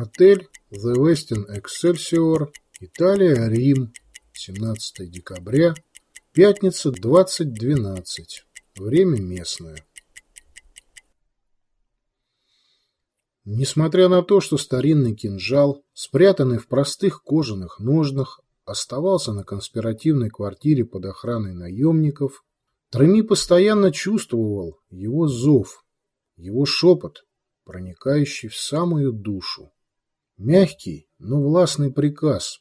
Отель The Westin Excelsior, Италия, Рим, 17 декабря, пятница, 20.12. Время местное. Несмотря на то, что старинный кинжал, спрятанный в простых кожаных ножнах, оставался на конспиративной квартире под охраной наемников, Треми постоянно чувствовал его зов, его шепот, проникающий в самую душу. Мягкий, но властный приказ,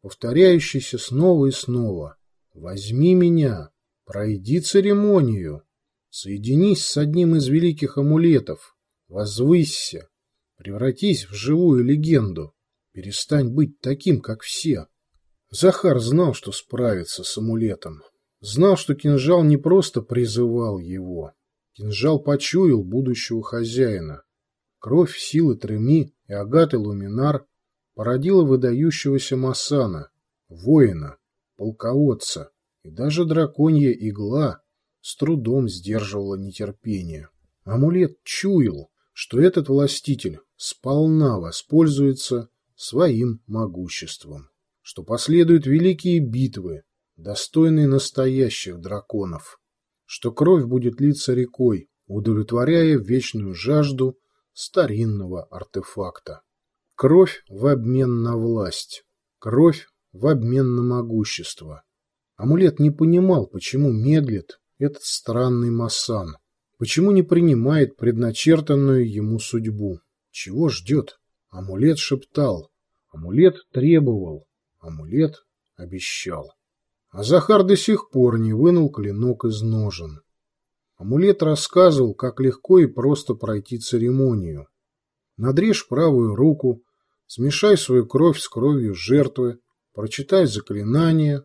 повторяющийся снова и снова. «Возьми меня, пройди церемонию, соединись с одним из великих амулетов, возвысься, превратись в живую легенду, перестань быть таким, как все». Захар знал, что справится с амулетом. Знал, что кинжал не просто призывал его. Кинжал почуял будущего хозяина. Кровь силы Треми и Агаты Луминар породила выдающегося Масана, воина, полководца, и даже драконья игла с трудом сдерживала нетерпение. Амулет чуял, что этот властитель сполна воспользуется своим могуществом, что последуют великие битвы, достойные настоящих драконов, что кровь будет литься рекой, удовлетворяя вечную жажду старинного артефакта. Кровь в обмен на власть. Кровь в обмен на могущество. Амулет не понимал, почему медлит этот странный Масан. Почему не принимает предначертанную ему судьбу? Чего ждет? Амулет шептал. Амулет требовал. Амулет обещал. А Захар до сих пор не вынул клинок из ножен. Амулет рассказывал, как легко и просто пройти церемонию. Надрежь правую руку, смешай свою кровь с кровью жертвы, прочитай заклинание.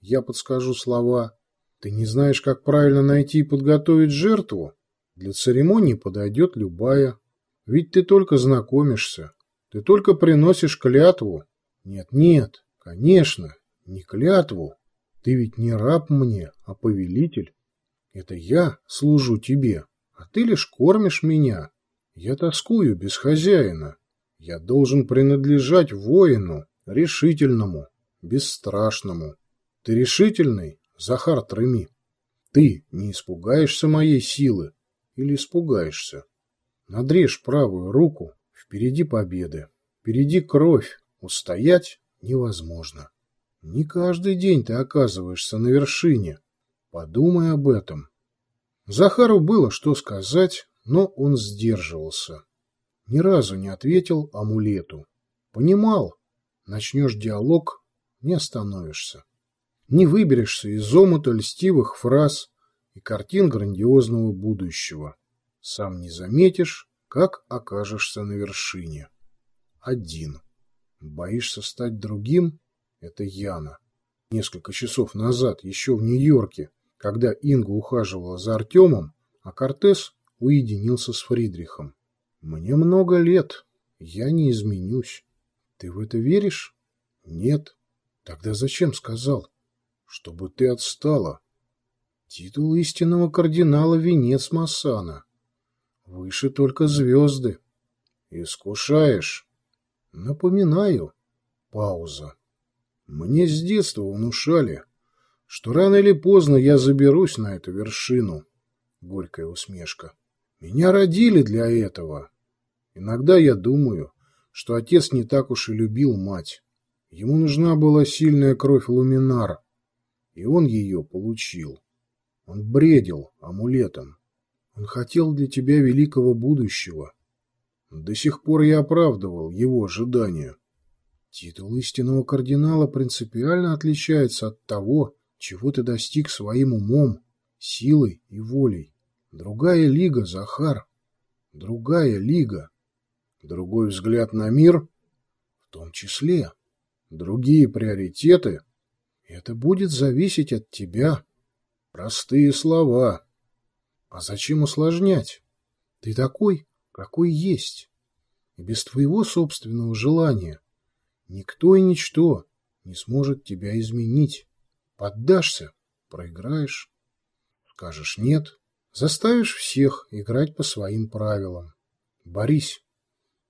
Я подскажу слова. Ты не знаешь, как правильно найти и подготовить жертву? Для церемонии подойдет любая. Ведь ты только знакомишься. Ты только приносишь клятву. Нет, нет, конечно, не клятву. Ты ведь не раб мне, а повелитель. Это я служу тебе, а ты лишь кормишь меня. Я тоскую без хозяина. Я должен принадлежать воину, решительному, бесстрашному. Ты решительный, Захар Треми? Ты не испугаешься моей силы или испугаешься? Надрежь правую руку, впереди победы, впереди кровь, устоять невозможно. Не каждый день ты оказываешься на вершине, Подумай об этом. Захару было что сказать, но он сдерживался. Ни разу не ответил амулету. Понимал, начнешь диалог, не остановишься. Не выберешься из омута льстивых фраз и картин грандиозного будущего. Сам не заметишь, как окажешься на вершине. Один. Боишься стать другим? Это Яна. Несколько часов назад, еще в Нью-Йорке, когда Инга ухаживала за Артемом, а Кортес уединился с Фридрихом. «Мне много лет. Я не изменюсь. Ты в это веришь?» «Нет». «Тогда зачем сказал?» «Чтобы ты отстала». Титул истинного кардинала – венец Массана. Выше только звезды. Искушаешь. Напоминаю. Пауза. Мне с детства внушали, что рано или поздно я заберусь на эту вершину. Горькая усмешка. Меня родили для этого. Иногда я думаю, что отец не так уж и любил мать. Ему нужна была сильная кровь Луминар, и он ее получил. Он бредил амулетом. Он хотел для тебя великого будущего. До сих пор я оправдывал его ожидания. Титул истинного кардинала принципиально отличается от того, чего ты достиг своим умом, силой и волей. Другая лига, Захар. Другая лига. Другой взгляд на мир, в том числе. Другие приоритеты. Это будет зависеть от тебя. Простые слова. А зачем усложнять? Ты такой, какой есть. И без твоего собственного желания никто и ничто не сможет тебя изменить. Поддашься – проиграешь. Скажешь «нет» – заставишь всех играть по своим правилам. Борись.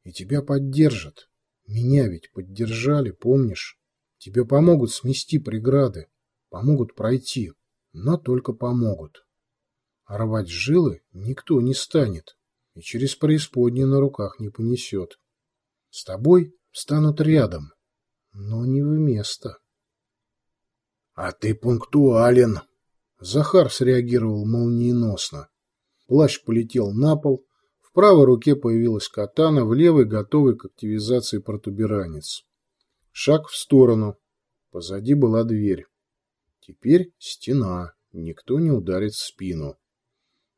И тебя поддержат. Меня ведь поддержали, помнишь? Тебе помогут смести преграды, помогут пройти, но только помогут. А рвать жилы никто не станет и через преисподнее на руках не понесет. С тобой станут рядом, но не вместо. — А ты пунктуален! Захар среагировал молниеносно. Плащ полетел на пол, в правой руке появилась катана, в левой готовый к активизации протуберанец. Шаг в сторону. Позади была дверь. Теперь стена. Никто не ударит в спину.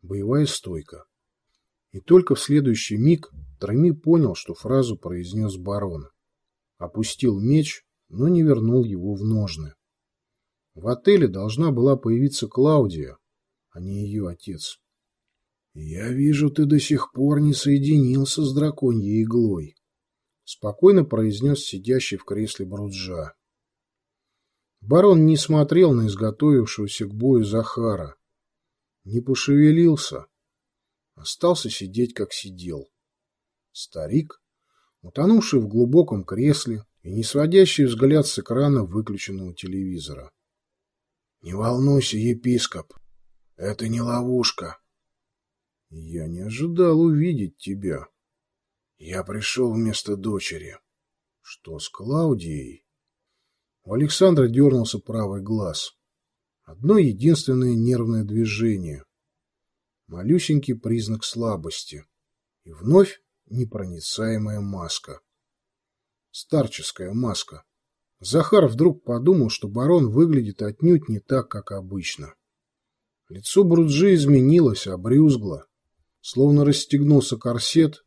Боевая стойка. И только в следующий миг Трами понял, что фразу произнес барон. Опустил меч, но не вернул его в ножны. В отеле должна была появиться Клаудия, а не ее отец. «Я вижу, ты до сих пор не соединился с драконьей иглой», — спокойно произнес сидящий в кресле Бруджа. Барон не смотрел на изготовившегося к бою Захара. Не пошевелился. Остался сидеть, как сидел. Старик, утонувший в глубоком кресле и не сводящий взгляд с экрана выключенного телевизора. — Не волнуйся, епископ, это не ловушка. — Я не ожидал увидеть тебя. Я пришел вместо дочери. — Что с Клаудией? У Александра дернулся правый глаз. Одно единственное нервное движение. Малюсенький признак слабости. И вновь непроницаемая маска. Старческая маска. Захар вдруг подумал, что барон выглядит отнюдь не так, как обычно. Лицо Бруджи изменилось, обрюзгло, словно расстегнулся корсет,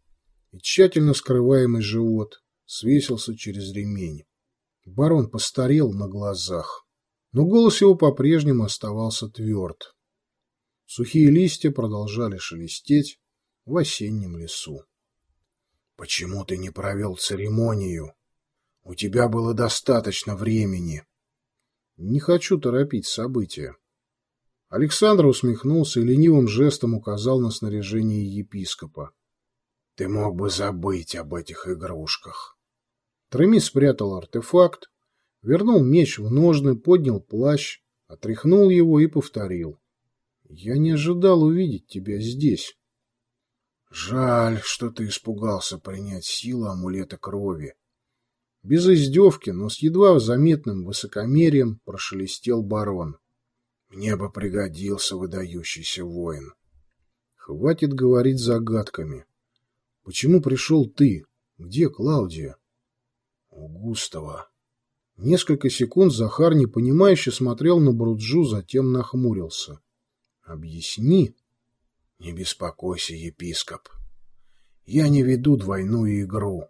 и тщательно скрываемый живот свесился через ремень. Барон постарел на глазах, но голос его по-прежнему оставался тверд. Сухие листья продолжали шелестеть в осеннем лесу. — Почему ты не провел церемонию? У тебя было достаточно времени. Не хочу торопить события. Александр усмехнулся и ленивым жестом указал на снаряжение епископа. Ты мог бы забыть об этих игрушках. Треми спрятал артефакт, вернул меч в ножны, поднял плащ, отряхнул его и повторил. Я не ожидал увидеть тебя здесь. Жаль, что ты испугался принять силу амулета крови. Без издевки, но с едва заметным высокомерием прошелестел барон. Мне бы пригодился выдающийся воин. Хватит говорить загадками. Почему пришел ты? Где Клаудия? У Густава. Несколько секунд Захар непонимающе смотрел на Бруджу, затем нахмурился. Объясни. Не беспокойся, епископ. Я не веду двойную игру.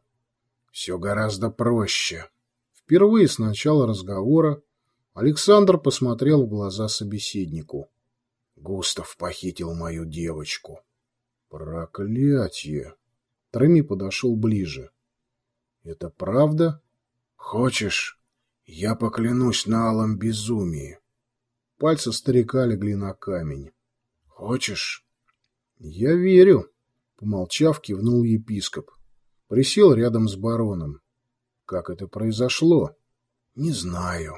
Все гораздо проще. Впервые с начала разговора Александр посмотрел в глаза собеседнику. Густав похитил мою девочку. Проклятие! Треми подошел ближе. Это правда? Хочешь, я поклянусь на алом безумии. Пальцы старика легли на камень. Хочешь? Я верю. Помолчав, кивнул епископ. Присел рядом с бароном. Как это произошло? Не знаю.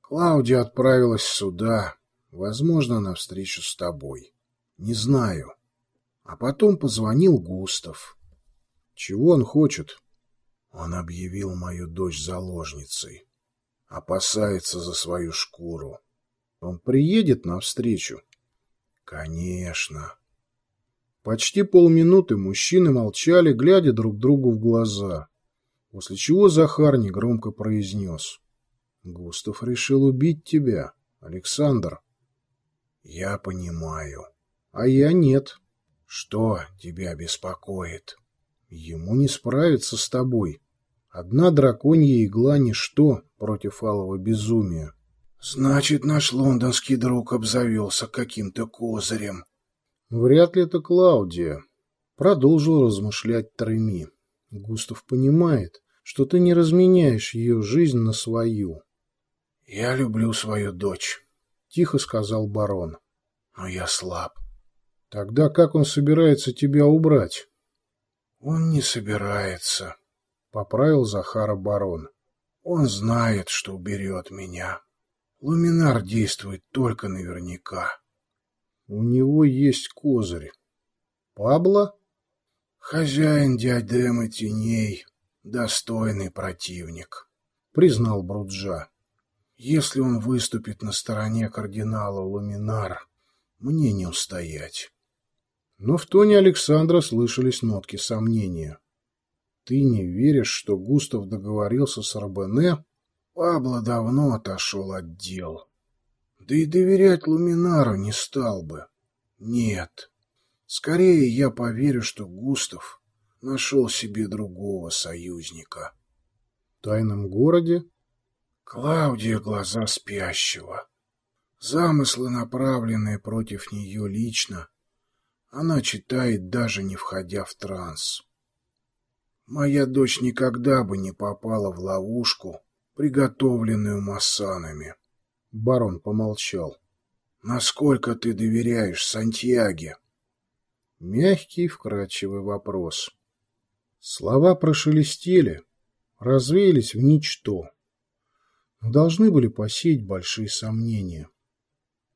Клаудия отправилась сюда, возможно, на встречу с тобой. Не знаю. А потом позвонил Густав. Чего он хочет? Он объявил мою дочь заложницей. Опасается за свою шкуру. Он приедет навстречу? Конечно. Почти полминуты мужчины молчали, глядя друг другу в глаза, после чего Захар негромко произнес. «Густав решил убить тебя, Александр». «Я понимаю. А я нет. Что тебя беспокоит?» «Ему не справиться с тобой. Одна драконья игла — ничто против алого безумия». «Значит, наш лондонский друг обзавелся каким-то козырем», Вряд ли это Клаудия. Продолжил размышлять Треми. Густав понимает, что ты не разменяешь ее жизнь на свою. Я люблю свою дочь, тихо сказал барон. Но я слаб. Тогда как он собирается тебя убрать? Он не собирается, — поправил Захара барон. Он знает, что уберет меня. Луминар действует только наверняка. У него есть козырь. Пабло? Хозяин диадемы теней, достойный противник, признал Бруджа. Если он выступит на стороне кардинала Луминар, мне не устоять. Но в тоне Александра слышались нотки сомнения. Ты не веришь, что Густав договорился с Рабене? Пабло давно отошел от дел. Да и доверять Луминару не стал бы. Нет. Скорее я поверю, что Густав нашел себе другого союзника. В тайном городе? Клаудия — глаза спящего. Замыслы, направленные против нее лично, она читает, даже не входя в транс. Моя дочь никогда бы не попала в ловушку, приготовленную массанами. Барон помолчал. Насколько ты доверяешь Сантьяге? Мягкий, вкрадчивый вопрос. Слова прошелестели, развеялись в ничто, но должны были посеять большие сомнения.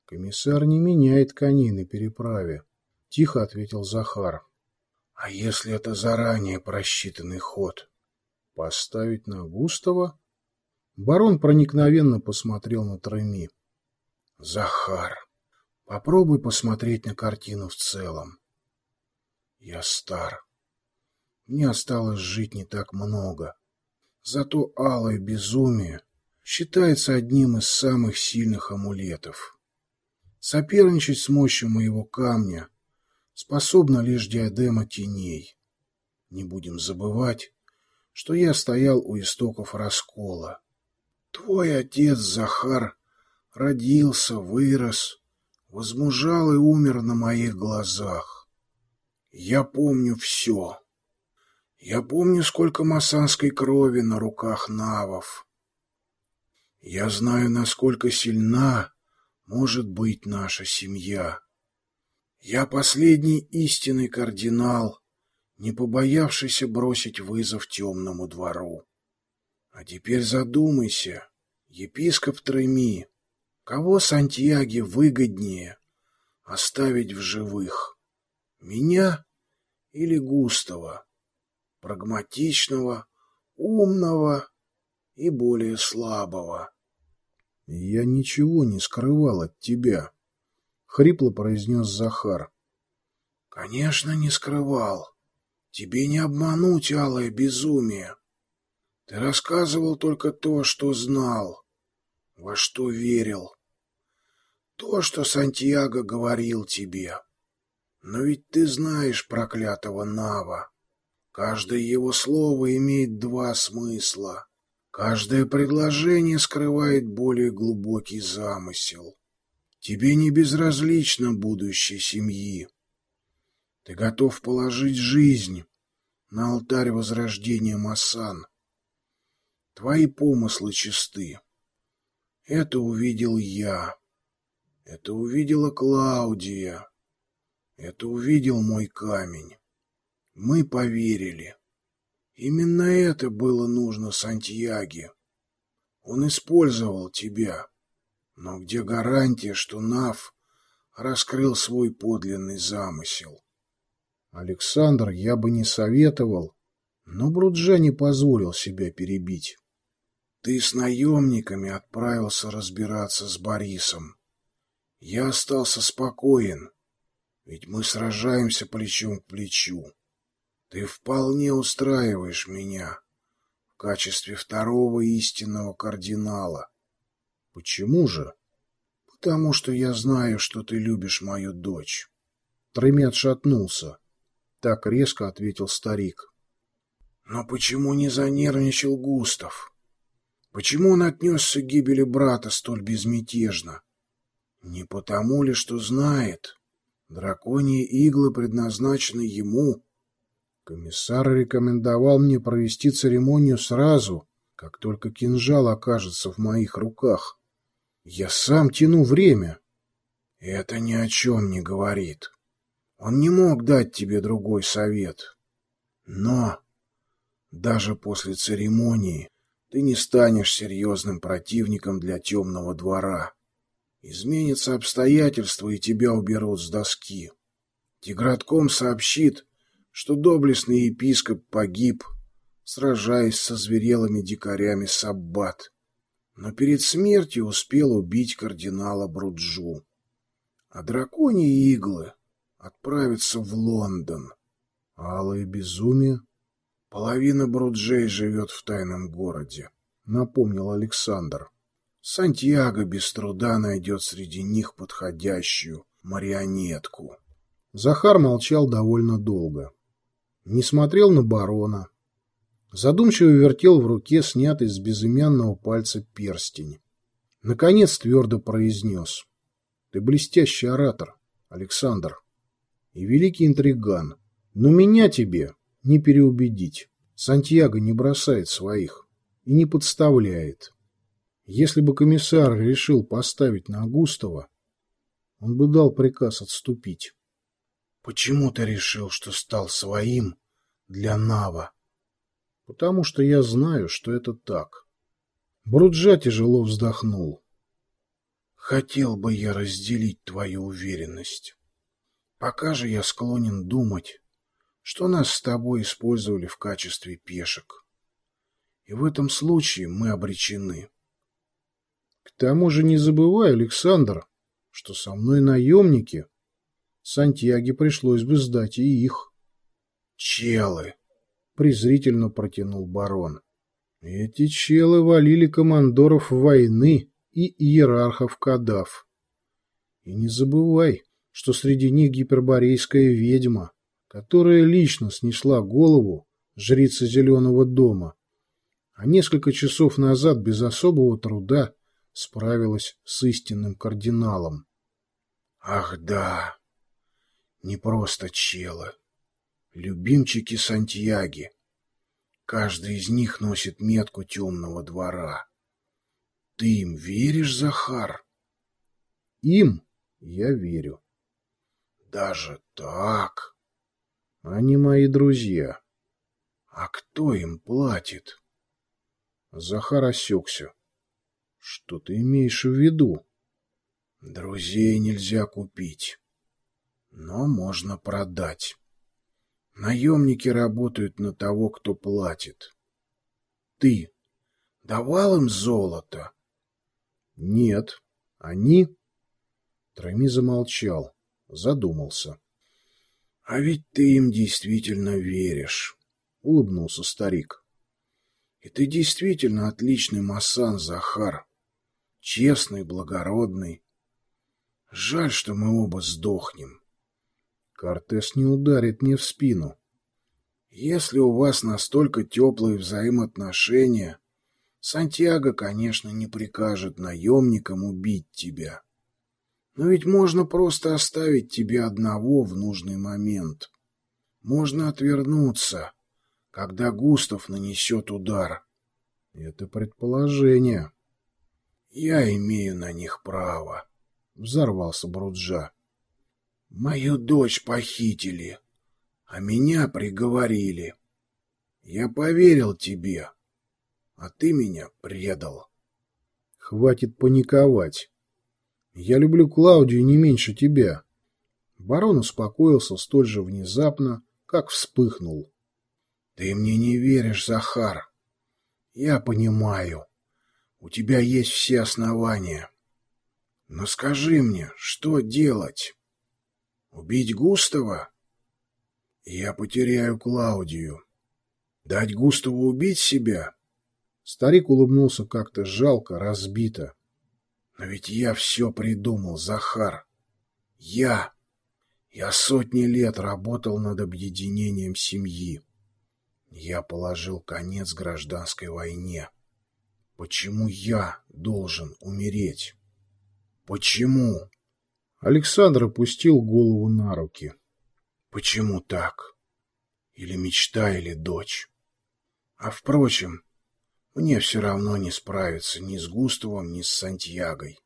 Комиссар не меняет коней на переправе, тихо ответил Захар. А если это заранее просчитанный ход? Поставить на Густава? Барон проникновенно посмотрел на Треми. Захар, попробуй посмотреть на картину в целом. Я стар. Мне осталось жить не так много. Зато алое безумие считается одним из самых сильных амулетов. Соперничать с мощью моего камня способна лишь диадема теней. Не будем забывать, что я стоял у истоков раскола. Твой отец, Захар, родился, вырос, возмужал и умер на моих глазах. Я помню все. Я помню, сколько масанской крови на руках навов. Я знаю, насколько сильна может быть наша семья. Я последний истинный кардинал, не побоявшийся бросить вызов темному двору. А теперь задумайся, епископ Треми, кого Сантьяге выгоднее оставить в живых? Меня или Густава? Прагматичного, умного и более слабого. — Я ничего не скрывал от тебя, — хрипло произнес Захар. — Конечно, не скрывал. Тебе не обмануть алое безумие. Ты рассказывал только то, что знал, во что верил. То, что Сантьяго говорил тебе. Но ведь ты знаешь проклятого Нава. Каждое его слово имеет два смысла. Каждое предложение скрывает более глубокий замысел. Тебе не безразлично будущее семьи. Ты готов положить жизнь на алтарь возрождения Масан. Твои помыслы чисты. Это увидел я. Это увидела Клаудия. Это увидел мой камень. Мы поверили. Именно это было нужно Сантьяге. Он использовал тебя. Но где гарантия, что Нав раскрыл свой подлинный замысел? Александр, я бы не советовал, но Бруджа не позволил себя перебить. Ты с наемниками отправился разбираться с Борисом. Я остался спокоен. Ведь мы сражаемся плечом к плечу. Ты вполне устраиваешь меня в качестве второго истинного кардинала. Почему же? Потому что я знаю, что ты любишь мою дочь. Тремет шатнулся. Так резко ответил старик. Но почему не занервничал Густав? Почему он отнесся к гибели брата столь безмятежно? Не потому ли, что знает, Драконьи иглы предназначены ему. Комиссар рекомендовал мне провести церемонию сразу, как только кинжал окажется в моих руках. Я сам тяну время. Это ни о чем не говорит. Он не мог дать тебе другой совет. Но даже после церемонии ты не станешь серьезным противником для темного двора. Изменятся обстоятельства, и тебя уберут с доски. Тигратком сообщит, что доблестный епископ погиб, сражаясь со зверелыми дикарями Саббат, но перед смертью успел убить кардинала Бруджу. А драконьи иглы отправятся в Лондон. Алое безумие? Половина Бруджей живет в тайном городе, напомнил Александр. Сантьяго без труда найдет среди них подходящую марионетку. Захар молчал довольно долго. Не смотрел на барона. Задумчиво вертел в руке снятый с безымянного пальца перстень. Наконец твердо произнес. Ты блестящий оратор, Александр, и великий интриган. Но меня тебе не переубедить. Сантьяго не бросает своих и не подставляет. Если бы комиссар решил поставить на Густава, он бы дал приказ отступить. Почему ты решил, что стал своим для Нава? Потому что я знаю, что это так. Бруджа тяжело вздохнул. Хотел бы я разделить твою уверенность. Пока же я склонен думать, что нас с тобой использовали в качестве пешек. И в этом случае мы обречены. К тому же не забывай, Александр, что со мной наемники. Сантьяге пришлось бы сдать и их. Челы, презрительно протянул барон. Эти челы валили командоров войны и иерархов Кадав. И не забывай, что среди них гиперборейская ведьма, которая лично снесла голову жрицы Зеленого дома, а несколько часов назад без особого труда справилась с истинным кардиналом. Ах да, не просто челы, любимчики Сантьяги. Каждый из них носит метку темного двора. Ты им веришь, Захар? Им я верю. Даже так? Они мои друзья. А кто им платит? Захар осекся. Что ты имеешь в виду? Друзей нельзя купить но можно продать. Наемники работают на того, кто платит. Ты давал им золото? Нет. Они... Трами замолчал, задумался. — А ведь ты им действительно веришь, — улыбнулся старик. — И ты действительно отличный масан, Захар. Честный, благородный. Жаль, что мы оба сдохнем. Кортес не ударит мне в спину. Если у вас настолько теплые взаимоотношения, Сантьяго, конечно, не прикажет наемникам убить тебя. Но ведь можно просто оставить тебя одного в нужный момент. Можно отвернуться, когда Густав нанесет удар. Это предположение. Я имею на них право, — взорвался Бруджа. Мою дочь похитили, а меня приговорили. Я поверил тебе, а ты меня предал. Хватит паниковать. Я люблю Клаудию не меньше тебя. Барон успокоился столь же внезапно, как вспыхнул. Ты мне не веришь, Захар. Я понимаю. У тебя есть все основания. Но скажи мне, что делать? Убить Густава? Я потеряю Клаудию. Дать Густаву убить себя? Старик улыбнулся как-то жалко, разбито. Но ведь я все придумал, Захар. Я... Я сотни лет работал над объединением семьи. Я положил конец гражданской войне. Почему я должен умереть? Почему? Александр опустил голову на руки. Почему так? Или мечта, или дочь? А впрочем, мне все равно не справиться ни с Густавом, ни с Сантьягой.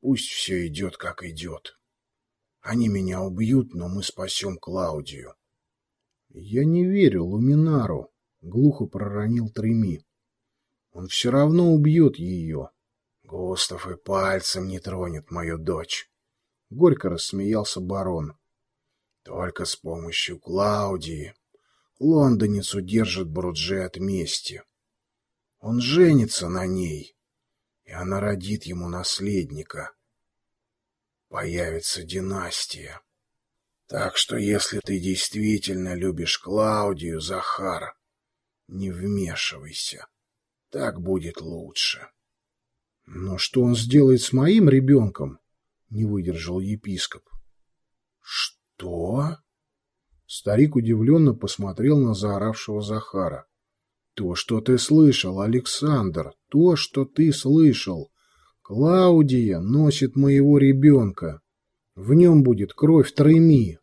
Пусть все идет, как идет. Они меня убьют, но мы спасем Клаудию. Я не верю Луминару, глухо проронил Треми. Он все равно убьет ее. Густав и пальцем не тронет мою дочь. Горько рассмеялся барон. Только с помощью Клаудии лондонец удержит Брудже от мести. Он женится на ней, и она родит ему наследника. Появится династия. Так что если ты действительно любишь Клаудию, Захар, не вмешивайся. Так будет лучше. Но что он сделает с моим ребенком? Не выдержал епископ. Что? Старик удивленно посмотрел на заоравшего Захара. То, что ты слышал, Александр, то, что ты слышал. Клаудия носит моего ребенка. В нем будет кровь Треми,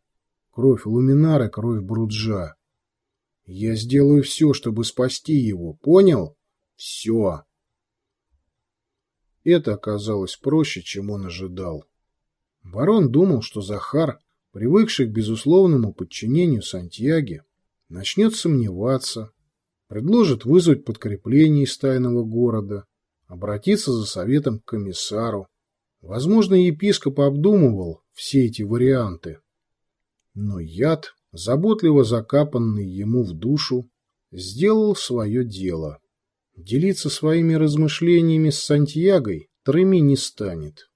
кровь Луминара, кровь Бруджа. Я сделаю все, чтобы спасти его, понял? Все. Это оказалось проще, чем он ожидал. Барон думал, что Захар, привыкший к безусловному подчинению Сантьяге, начнет сомневаться, предложит вызвать подкрепление из тайного города, обратиться за советом к комиссару, Возможно, епископ обдумывал все эти варианты. Но яд, заботливо закапанный ему в душу, сделал свое дело. Делиться своими размышлениями с Сантьягой Треми не станет.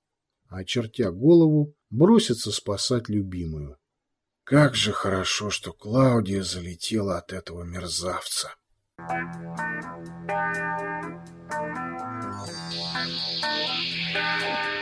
А, чертя голову, бросится спасать любимую. Как же хорошо, что Клаудия залетела от этого мерзавца. Thank you.